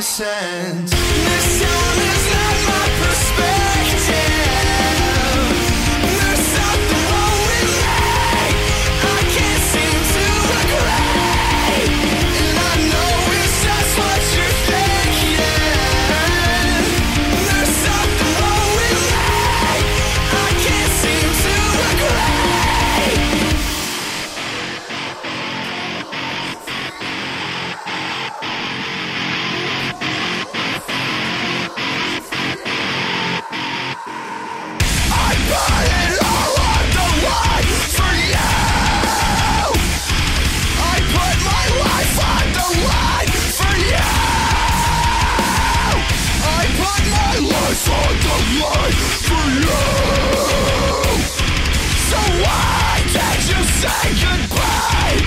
life say goodbye.